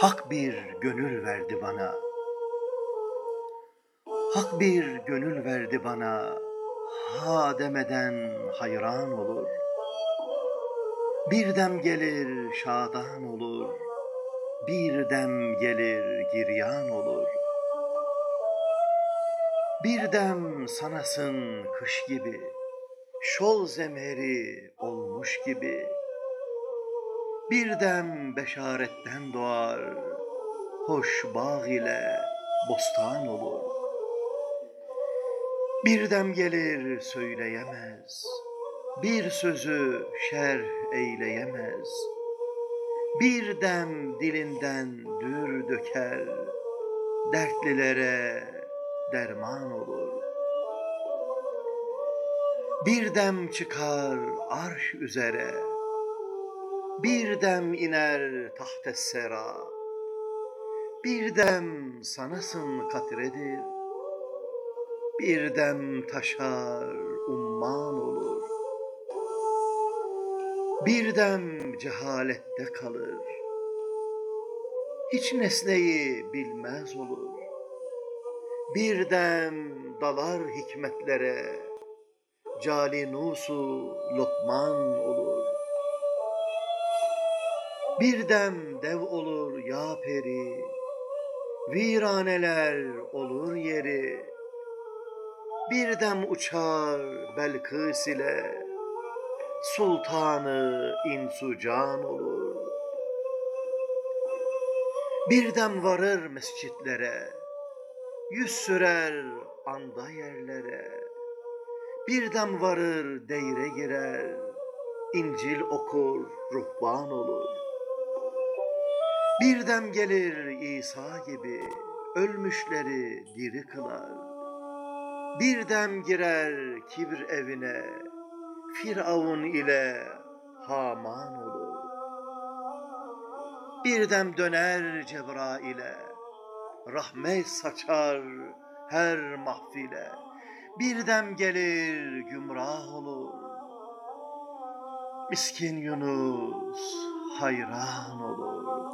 Hak bir gönül verdi bana. Hak bir gönül verdi bana. Ha demeden hayran olur. Bir dem gelir şadan olur. Bir dem gelir giryan olur. Bir dem sanasın kış gibi. Şol zemheri olmuş gibi. Bir dem beşaretten doğar, hoş bağ ile bostan olur. Bir dem gelir söyleyemez, bir sözü şerh eyleyemez. Bir dem dilinden dür döker, dertlilere derman olur. Bir dem çıkar arş üzere, bir dem iner tahte sera, bir dem sanasın katredir, bir dem taşar umman olur. Bir dem cehalette kalır, hiç nesneyi bilmez olur. Bir dem dalar hikmetlere, calinusu lokman olur. Bir dem dev olur ya peri, viraneler olur yeri. Bir dem uçar Belkıs ile, sultanı insucan olur. Bir dem varır mescitlere, yüz sürer anda yerlere. Bir dem varır deyre girer, İncil okur, ruhban olur. Bir dem gelir İsa gibi, ölmüşleri diri kılar. Bir dem girer kibir evine, Firavun ile Haman olur. Bir dem döner Cebrail'e, rahmet saçar her mahfile. Bir dem gelir gümrah olur. Miskin Yunus hayran olur.